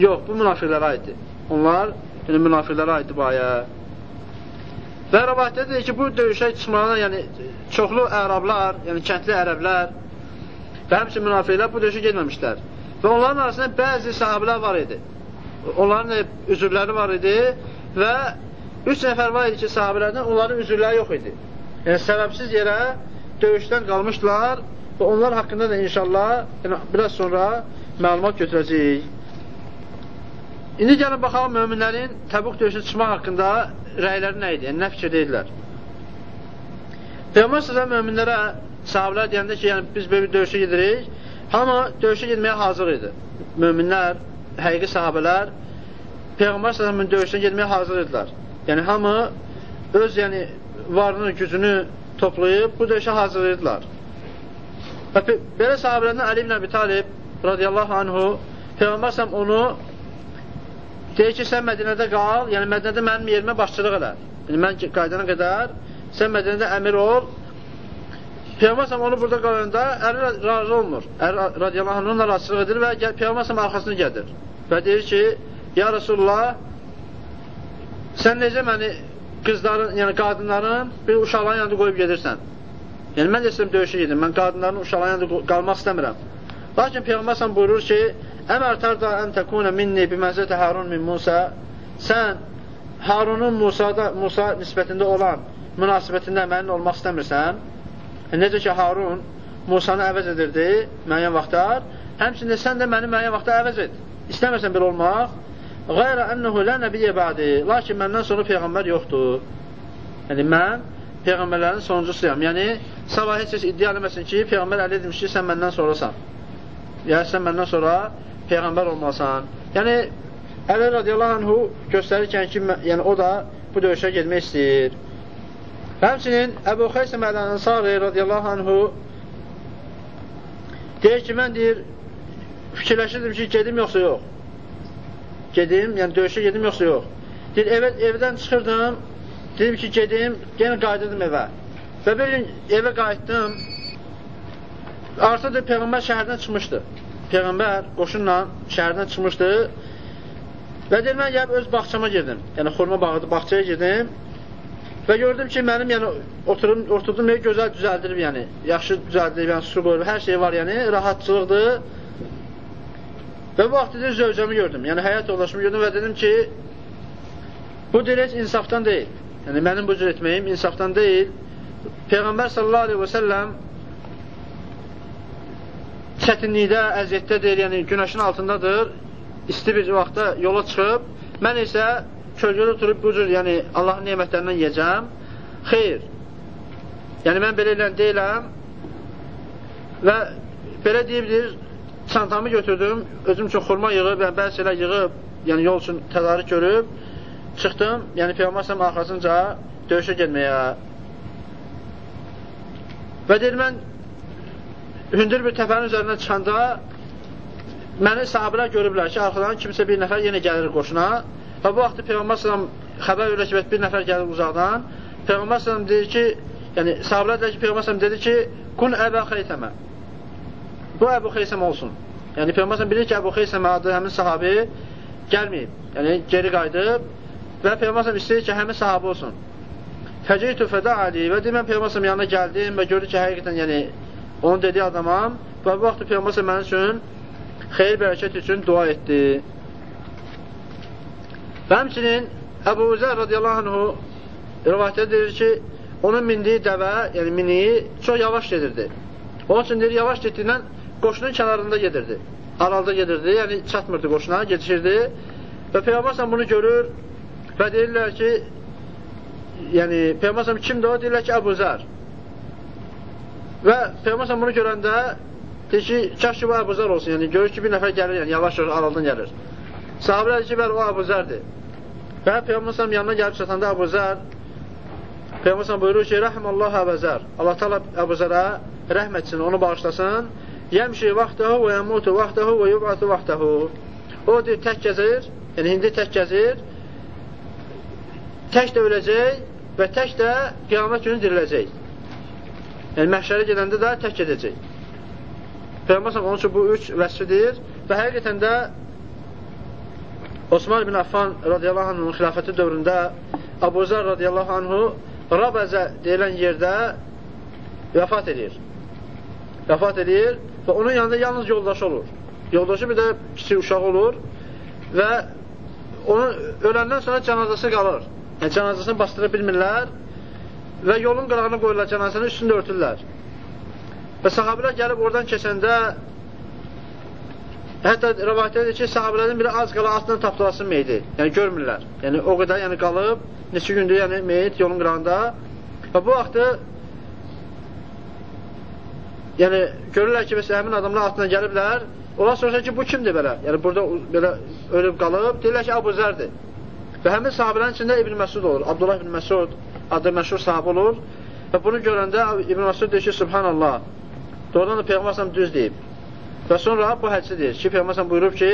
Yox, bu münafiqlərə aiddir. Onlar yəni, münafiqlərə aiddir bu ayə. Və rəvayətdə deyir ki, bu döyüşə çıxmağına, yəni çoxlu ərablar, yəni kəndli ərəblər və həmçin münafiqlər bu döyüşə getməmişlər. Və onların arasında bəzi sahabələr var idi. Onların üzürləri var idi və üç nəfər var idi ki, sahabələrdən onların üzürləri yox idi. Yəni səbəbsiz yerə döyüşdən qalmışdılar və onlar haqqında da inşallah yəni, biraz sonra məlumat götürəcəyik. İndi gəlin baxalım möminlərin Təbuq döyüşü çıxmaq haqqında rəyləri nə idi? Yəni, nə fikir deyirlər? Peyğəmbər sizə möminlərə sahabələr deyəndə ki, yəni, biz belə bir döyüşə gedirik, hamı döyüşə getməyə hazır idi. Möminlər, həqiqi sahabələr Peyğəmbər sizə döyüşə getməyə hazır idilər. Yəni, hamı öz yəni, varını, gücünü toplayıb bu döyüşə hazırlayırdılar. Və belə sahabələrdən Ali ibn Əbi Talib radiyallahu anhu Peyğəmbər onu deyir ki, sən Mədinədə qal, yəni Mədinədə mənim yerimə başçılıq elə. Yəni mən qaydana qədər sən Mədinədə əmir ol. Peyğəmbər onu burada qalanda əri razı olmur. Əri radiyallahu anhu onunla razılıq edir və Peyğəmbər arxasını gəlir. Və deyir ki, ya Rasulullah sən necə məni qızların, yəni qadınların bir uşaqların yanında qoyub gedirsən. Yəni mən də istəyirəm döyüşə gedim. Mən qadınların uşaqların yanında qalmaq istəmirəm. Lakin Peyğəmbər buyurur ki, Əmər tərdə ən təkunə minni biməzətə Harun min Musa sən Harunun Musada, Musa nisbətində olan münasibətində mənimlə olmaq istəmirsən. E, necə ki, Harun Musanı əvəz edirdi müəyyən vaxtlar, həmçində sən də məni müəyyən vaxtda əvəz et. İstəmirsən belə olmaq, Qayrə ənəhu lə nəbiyyə bədi. Lakin məndən sonra Peyğəmbər yoxdur. Yəni, mən Peyğəmbərlərin sonuncusuyam. Yəni, sabah heç heç iddia eləməsin ki, Peyğəmbər əli edilmiş ki, sən məndən sonrasan. Yəni, sən məndən sonra Peyğəmbər olmasan. Yəni, Əli radiyallahu anhu göstərirkən ki, yəni, o da bu döyüşə getmək istəyir. Həmçinin Əbu Xeysəm Əl-Ənsari radiyallahu anhu deyir ki, mən deyir, fikirləşirdim ki, gedim yoxsa yox gedim, yəni döyüşə gedim yoxsa yox. Deyir, evə, evdən çıxırdım, dedim ki, gedim, yenə qayıdırdım evə. Və bir gün evə qayıtdım, artıq Peyğəmbər şəhərdən çıxmışdı. Peyğəmbər qoşunla şəhərdən çıxmışdı və deyir, mən gəlib öz bağçama girdim. Yəni, xurma bağıdır, bağçaya girdim və gördüm ki, mənim yəni, oturum, oturdum, gözəl düzəldirib, yəni, yaxşı düzəldirib, yəni, su qoyulub, hər şey var, yəni, rahatçılıqdır. Və bu vaxt dedim, zövcəmi gördüm, yəni həyat yoldaşımı gördüm və dedim ki, bu dirək insafdan deyil. Yəni mənim bu cür etməyim insafdan deyil. Peyğəmbər sallallahu aleyhi və səlləm çətinlikdə, əziyyətdədir, yəni günəşin altındadır, isti bir vaxtda yola çıxıb, mən isə kölgədə oturub bu cür, yəni Allahın nemətlərindən yiyəcəm. Xeyr. Yəni mən belə ilə deyiləm və belə deyibdir, çantamı götürdüm, özüm üçün xurma yığıb, yəni bəzi şeylər yığıb, yəni yol üçün tədarik görüb, çıxdım, yəni Peyğəmbər səhəm arxasınca döyüşə gelməyə. Və deyir, mən hündür bir təpənin üzərindən çıxanda məni sahabələr görüblər ki, arxadan kimsə bir nəfər yenə gəlir qoşuna və bu vaxtda Peyğəmbər səhəm xəbər verir ki, bir nəfər gəlir uzaqdan. Peyğəmbər səhəm deyir ki, yəni sahabələr deyir ki, Peyğəmbər səhəm dedi ki, kun əbə xeytəmə. Bu Əbu Xeysəm olsun. Yəni Peyğəmbər bilir ki, Əbu Xeysəm adı həmin sahabi gəlməyib. Yəni geri qayıdıb və Peyğəmbər istəyir ki, həmin sahabi olsun. Fəceytü fədə ali və deyir, mən Peyğəmbər yanına gəldim və gördüm ki, həqiqətən yəni onun dediyi adamam və bu vaxt Peyğəmbər mənim üçün xeyir bərəkət üçün dua etdi. Və həmçinin Əbu Uzər radiyallahu anhu rivayətdə deyir ki, onun mindiyi dəvə, yəni miniyi çox yavaş gedirdi. Onun üçün deyir, yavaş getdiyindən qoşunun kənarında gedirdi. Aralda gedirdi, yəni çatmırdı qoşuna, gedişirdi. Və Peyğəmbər bunu görür və deyirlər ki, yəni Peyğəmbər kimdir o? Deyirlər ki, Əbu Zər. Və Peyğəmbər bunu görəndə deyir ki, kaş ki, bu Əbu Zər olsun. Yəni görür ki, bir nəfər gəlir, yəni yavaş araldan gəlir. Sahabələr ki, bəli, o Əbu Zərdir. Və Peyğəmbər yanına gəlib çatanda Əbu Zər Peyğəmbər buyurur ki, Rəhməllah Əbu Zər. Allah təala Əbu Zərə rəhm etsin, onu bağışlasın Yəmşi vaxtahu və yəmutu vaxtahu və yub'atu vaxtahu. O deyir, tək gəzir, yəni hindi tək gəzir, tək də öləcək və tək də qiyamət günü diriləcək. Yəni, məhşərə gedəndə də tək gedəcək. Peyğəmbər onun üçün bu üç vəsfidir və həqiqətən də Osman bin Affan radiyallahu anh'ın xilafəti dövründə Abu Zər radiyallahu anhu Rabəzə deyilən yerdə vəfat edir. Vəfat edir və onun yanında yalnız yoldaşı olur. Yoldaşı bir də kiçik uşaq olur və onun öləndən sonra cənazəsi qalır. Yəni, cənazəsini bastıra bilmirlər və yolun qırağına qoyurlar cənazəni üstündə örtürlər. Və sahabilər gəlib oradan keçəndə hətta rəvayətdə edir ki, sahabilərin biri az qala altından tapdılasın meydi. Yəni görmürlər. Yəni o qədər yəni qalıb neçə gündür yəni meyit yolun qırağında və bu vaxtı yəni görürlər ki, məsələn, həmin adamlar altından gəliblər, onlar soruşar ki, bu kimdir belə? Yəni burada belə ölüb qalıb, deyirlər ki, Abu Zərdir. Və həmin sahabələrin içində İbn Məsud olur. Abdullah İbn Məsud adı məşhur sahabə olur və bunu görəndə İbn Məsud deyir ki, Subhanallah, doğrudan da Peyğəmbər düz deyib. Və sonra bu hədisi deyir ki, Peyğəmbər buyurub ki,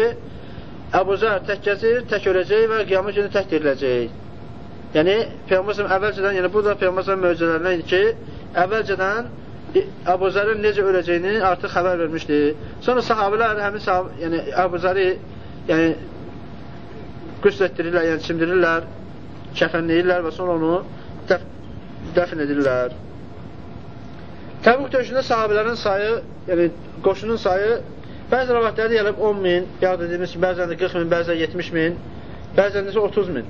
Əbu Zər tək gəzir, tək öləcək və qiyamət günü tək diriləcək. Yəni, Peyğəmbər əvvəlcədən, yəni bu da Peyğəmbər möcüzələrindən idi ki, əvvəlcədən Əbu Zərin necə öləcəyini artıq xəbər vermişdi. Sonra sahabilər həmin sahab, yəni Əbu Zəri yəni qüsl etdirirlər, yəni çimdirirlər, kəfənləyirlər və sonra onu dəf dəfn edirlər. Təbuk döyüşündə sahabələrin sayı, yəni qoşunun sayı bəzi rəvayətlərdə gəlib 10 min, ya dediyimiz ki, bəzən də 40 min, bəzən 70 min, bəzən də 30 min.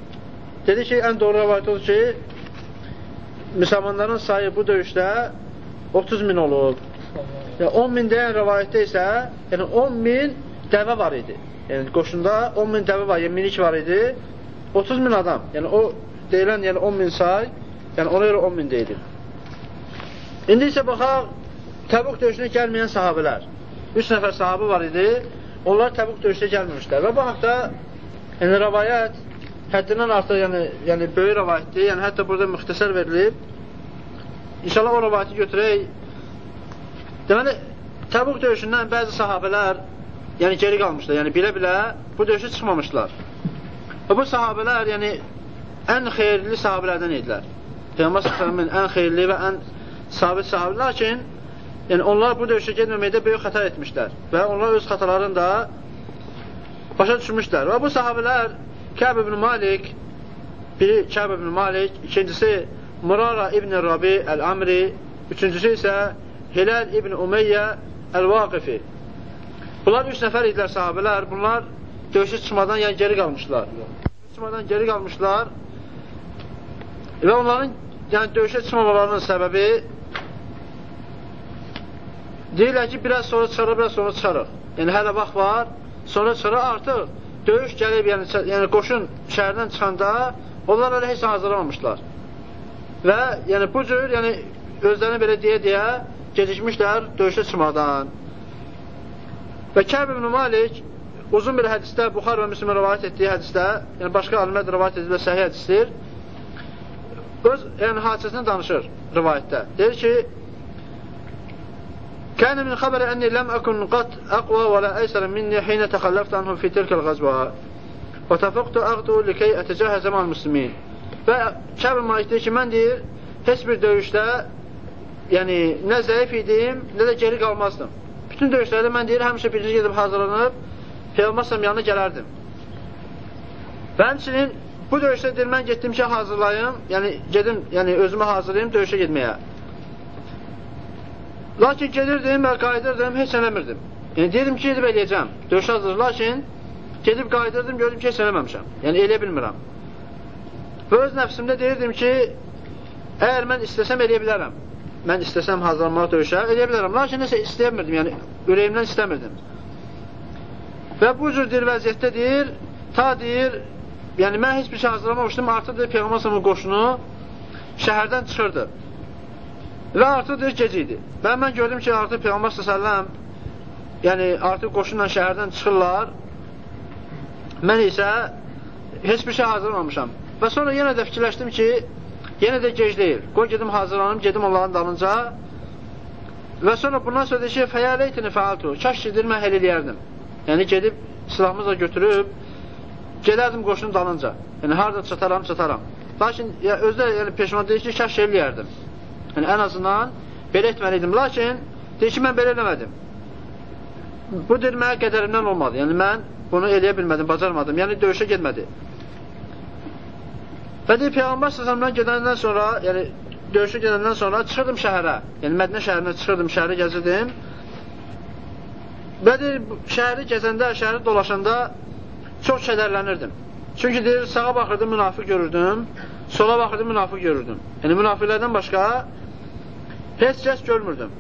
Dedi ki, ən doğru rəvayət odur ki, müsəlmanların sayı bu döyüşdə 30 min olub. Yəni, 10 min deyən rəvayətdə isə yəni 10 min dəvə var idi. Yəni qoşunda 10 min dəvə var, yəni minik var idi. 30 min adam. Yəni o deyilən yəni 10 min say, yəni ona görə 10 min deyilir. İndi isə baxaq Təbuk döyüşünə gəlməyən sahabələr. 3 nəfər sahabə var idi. Onlar Təbuk döyüşünə gəlməmişlər. Və bu haqda yəni rəvayət həddindən artıq yəni, yəni böyük rəvayətdir. Yəni hətta burada müxtəsər verilib. İnşallah o rəvayəti götürək. Deməli, Təbuk döyüşündən bəzi sahabələr yəni geri qalmışlar. Yəni bilə-bilə bu döyüşə çıxmamışlar. Və bu sahabələr yəni ən xeyirli sahabələrdən idilər. Peyğəmbər sallallahu ən xeyirli və ən sabit sahabe. Lakin yəni onlar bu döyüşə getməməkdə böyük xəta etmişlər və onlar öz xətalarını da başa düşmüşlər. Və bu sahabələr Kəb ibn Malik biri Kəb ibn Malik, ikincisi Murara ibn Rabi Əl-Amri, üçüncüsü isə Hilal ibn Umeyyə Əl-Vaqifi. Bunlar üç nəfər idilər sahabələr. Bunlar döyüşə çıxmadan yəni geri qalmışlar. Çıxmadan geri qalmışlar və onların yəni döyüşə çıxmamalarının səbəbi deyirlər ki, biraz sonra çıxarıq, biraz sonra çıxarıq. Yəni hələ vaxt var, sonra çıxarıq artıq döyüş gəlib, yəni, yəni qoşun şəhərdən çıxanda onlar elə heç hazırlamamışlar. Və yəni bu cür, yəni özlərini belə deyə-deyə gecikmişlər döyüşə çıxmadan. Və Kəb ibn Malik uzun bir hədisdə, Buxar və Müslüman rivayət etdiyi hədisdə, yəni başqa alimlər rivayət edilir, səhih hədisdir, öz yəni, hadisəsini danışır rivayətdə. Deyir ki, Kənə min xəbəri ənni ləm əkun qat əqvə və lə əysərə minni xeynə təxəlləftə anhu fi tilkəl qəzbə və təfəqtü əqdu likəy ətəcəhəzə mal müslimin. Və Kəbir Malik deyir ki, mən deyir, heç bir döyüşdə yəni, nə zəif idim, nə də geri qalmazdım. Bütün döyüşlərdə mən deyir, həmişə birinci gedib hazırlanıb, Peyğəmbər yanına gələrdim. Və həmçinin bu döyüşdə deyir, mən getdim ki, hazırlayım, yəni gedim, yəni özümü hazırlayım döyüşə getməyə. Lakin gedirdim və qayıdırdım, heç eləmirdim. Yəni deyirdim ki, gedib eləyəcəm, döyüş hazır, lakin gedib qayıdırdım, gördüm ki, heç eləməmişəm. Yəni eləyə bilmirəm. Və öz nəfsimdə deyirdim ki, əgər mən istəsəm eləyə bilərəm. Mən istəsəm hazırlanmaq döyüşə, eləyə bilərəm. Lakin nəsə istəyəmirdim, yəni ürəyimdən istəmirdim. Və bu cür deyir vəziyyətdə deyir, ta deyir, yəni mən heç bir şey hazırlamamışdım, artıq deyir Peyğəmbər sallallahu qoşunu şəhərdən çıxırdı. Və artıq deyir gec idi. Və mən gördüm ki, artıq Peyğəmbər sallallahu yəni artıq qoşunla şəhərdən çıxırlar. Mən isə heç bir şey hazırlamamışam. Və sonra yenə də fikirləşdim ki, yenə də gec deyil. Qoy gedim hazırlanım, gedim onların dalınca. Və sonra bundan sonra deyir ki, fəyələytini fəaltu. Kaş gedir, mən həll eləyərdim. Yəni gedib silahımızla götürüb gedərdim qoşunun dalınca. Yəni harada çataram, çataram. Lakin ya, özü də yəni, peşman deyir ki, kaş eləyərdim. Yəni ən azından belə etməliydim. Lakin deyir ki, mən belə eləmədim. bu deyir, mənə qədərimdən olmadı. Yəni, mən bunu eləyə bilmədim, bacarmadım. Yəni, döyüşə getmədi. Və deyir, Peyğəmbər səsəmdən gedəndən sonra, yəni, döyüşə gedəndən sonra çıxırdım şəhərə. Yəni, Mədinə şəhərinə çıxırdım, şəhəri gəzirdim. Və deyir, şəhəri gəzəndə, şəhəri dolaşanda çox kədərlənirdim. Çünki deyir, sağa baxırdım, münafiq görürdüm, sola baxırdım, münafiq görürdüm. Yəni, münafiqlərdən başqa heç kəs görmürdüm.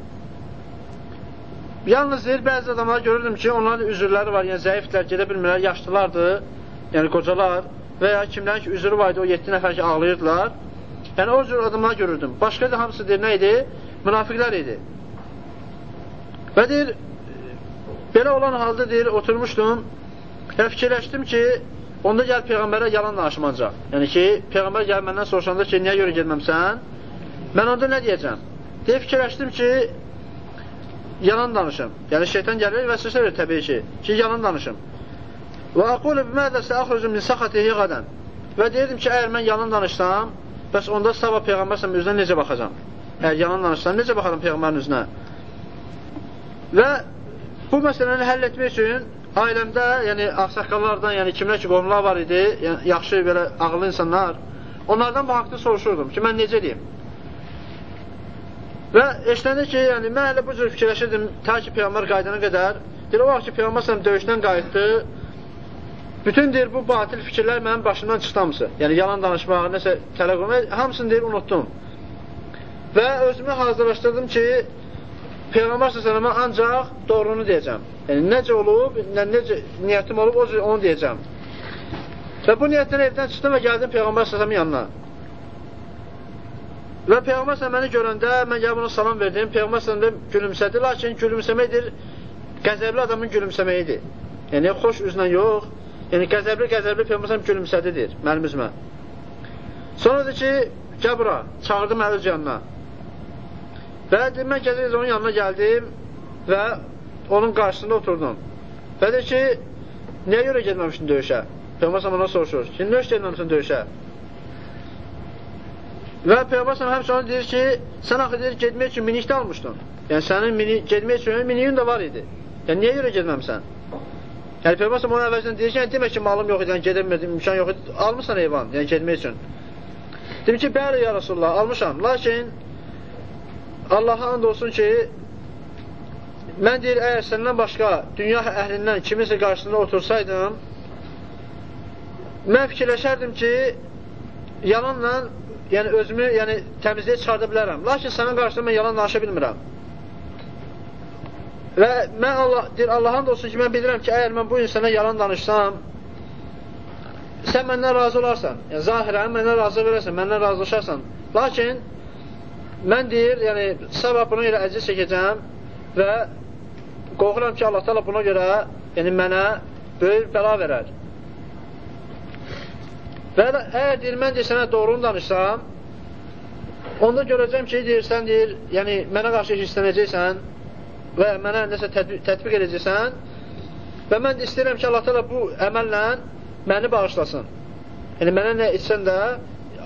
Yalnız deyir, bəzi adamlar görürdüm ki, onların üzürləri var, yəni zəifdirlər, gedə bilmirlər, yaşlılardır, yəni qocalar və ya kimlərin ki, üzürü var idi, o 7 nəfər ki, ağlayırdılar. Yəni, o cür adamlar görürdüm. Başqa da hamısı deyir, nə idi? Münafiqlər idi. Və deyir, belə olan halda deyir, oturmuşdum və fikirləşdim ki, onda gəl Peyğəmbərə yalan danışım ancaq. Yəni ki, Peyğəmbər gəl məndən soruşanda ki, niyə görə gelməmsən? Mən onda nə deyəcəm? Deyə fikirləşdim ki, yalan danışım. Yəni şeytan gəlir və sizə verir təbii ki, ki yalan danışım. Və aqulu bimədə səəxrucu min saxatihi qadan. Və deyirdim ki, əgər mən yalan danışsam, bəs onda sabah Peyğəmbər səhəm üzünə necə baxacam? Əgər yalan danışsam, necə baxaram Peyğəmbərin üzünə? Və bu məsələni həll etmək üçün ailəmdə, yəni ağsaqqallardan, yəni kimlər ki, qonumlar var idi, yəni, yaxşı, belə ağıllı insanlar, onlardan bu haqda soruşurdum ki, mən necə deyim? Və eşləndə ki, yəni mən elə bu cür fikirləşirdim, ta ki Peyğəmbər qaydana qədər. Deyir, o vaxt ki, Peyğəmbər səhəm döyüşdən qayıtdı, bütün deyir, bu batil fikirlər mənim başımdan çıxdı hamısı. Yəni, yalan danışmaq, nəsə tələ qurmaq, hamısını deyir, unutdum. Və özümü hazırlaşdırdım ki, Peyğəmbər səhəmə ancaq doğrunu deyəcəm. Yəni, necə olub, necə niyyətim olub, o cür onu deyəcəm. Və bu niyyətdən evdən çıxdım və gəldim Peyğəmbər səhəmin yanına. Və Peyğəmbər sən məni görəndə mən gəlib ona salam verdim. Peyğəmbər də gülümsədi, lakin gülümsəməkdir qəzəbli adamın gülümsəməyidir. Yəni xoş üzlə yox. Yəni qəzəbli qəzəbli Peyğəmbər sən gülümsədidir mənim üzümə. Sonra dedi ki, gəl bura, çağırdı məni öz yanına. Və dedi, mən gəzək onun yanına gəldim və onun qarşısında oturdum. Və dedi ki, niyə görə getməmişsin döyüşə? Peyğəmbər ona soruşur ki, niyə getməmişsin döyüşə? Və Peyğəmbər həmçinin deyir ki, sən axı deyir, getmək üçün minikdə almışdın. Yəni, sənin mini, getmək üçün miniyin də var idi. Yəni, niyə görə getməmsən? Yəni, Peyğəmbər onun əvvəlcəsində deyir ki, yəni, demək ki, malım yox idi, yəni, gedəmirdim, imkan yox idi, almışsan heyvan, yəni, getmək üçün. Dedim ki, bəli, ya Rasulullah, almışam. Lakin, Allaha and olsun ki, mən deyir, əgər səndən başqa dünya əhlindən kiminsə qarşısında otursaydım, mən fikirləşərdim ki, yalanla yəni özümü yəni təmizliyə çıxarda bilərəm. Lakin sənin qarşısında mən yalan danışa bilmirəm. Və mən Allah deyir Allahın da olsun ki, mən bilirəm ki, əgər mən bu insana yalan danışsam, sən məndən razı olarsan. Yəni zahirən məndən razı verərsən, məndən razılaşarsan. Lakin mən deyir, yəni sabah buna görə əziz çəkəcəm və qorxuram ki, Allah təala buna görə yəni mənə böyük bəla verər. Və əgər deyir, mən deyir, sənə doğrunu danışsam, onda görəcəm ki, deyir, sən deyir, yəni mənə qarşı hisslənəcəksən və mənə nəsə tətbiq, tətbiq edəcəksən və mən istəyirəm ki, Allah təala bu əməllə məni bağışlasın. Yəni, mənə nə etsən də,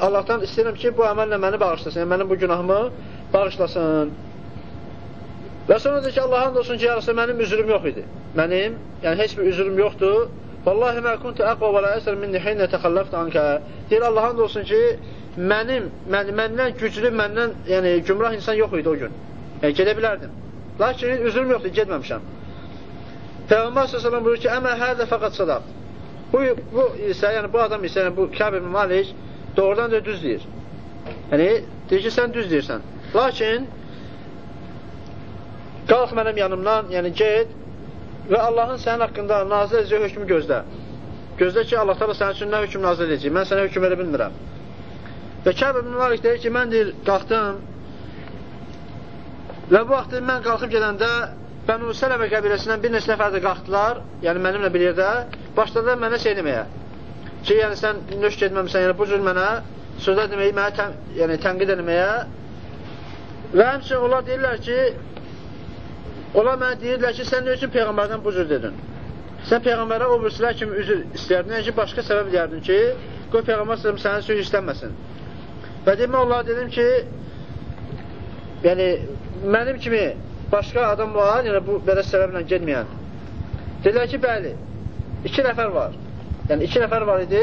Allahdan istəyirəm ki, bu əməllə məni bağışlasın, yəni mənim bu günahımı bağışlasın. Və sonra da ki, Allahın da olsun ki, yarısı mənim üzrüm yox idi. Mənim, yəni heç bir üzrüm yoxdur. Vallahi mə kuntu əqva və lə əsər minni hinnə təxəlləfdə ankə. Deyir, Allahın da olsun ki, mənim, mən, məndən güclü, məndən yəni, gümrah insan yox idi o gün. Yəni, gedə bilərdim. Lakin üzrüm yoxdur, getməmişəm. Peyğəmbər s.ə.v buyur ki, əmə hədə fəqət sadaq. Bu, bu isə, yəni bu adam isə, yəni bu Kəb ibn Malik doğrudan da düz deyir. Yəni, deyir ki, sən düz deyirsən. Lakin, qalx mənim yanımdan, yəni get, və Allahın sənin haqqında nazil edəcək hökmü gözlə. Gözlə ki, Allah təala sənin üçün nə hökm nazil edəcək. Mən sənə hökm verə bilmirəm. Və Kəb ibn Malik deyir ki, mən deyir, qalxdım və bu vaxt mən qalxıb gedəndə Bənu Sələmə qəbiləsindən bir neçə nəfər də qalxdılar, yəni mənimlə bir yerdə, başladılar mənə şey deməyə. Ki, yəni sən nöş getməmsən, yəni bu cür mənə sözlər deməyi, mənə tən, yəni, tənqid etməyə. Və həmçinin onlar deyirlər ki, Onlar mənə deyirlər ki, sən nə üçün Peyğəmbərdən bu cür dedin? Sən Peyğəmbərə o birisilər kimi üzr istəyərdin, yəni ki, başqa səbəb deyərdin ki, qoy Peyğəmbər sələm sənin söz istənməsin. Və demə onlara dedim ki, yəni, mənim kimi başqa adam var, yəni bu belə səbəblə getməyən. Dedilər ki, bəli, iki nəfər var. Yəni, iki nəfər var idi.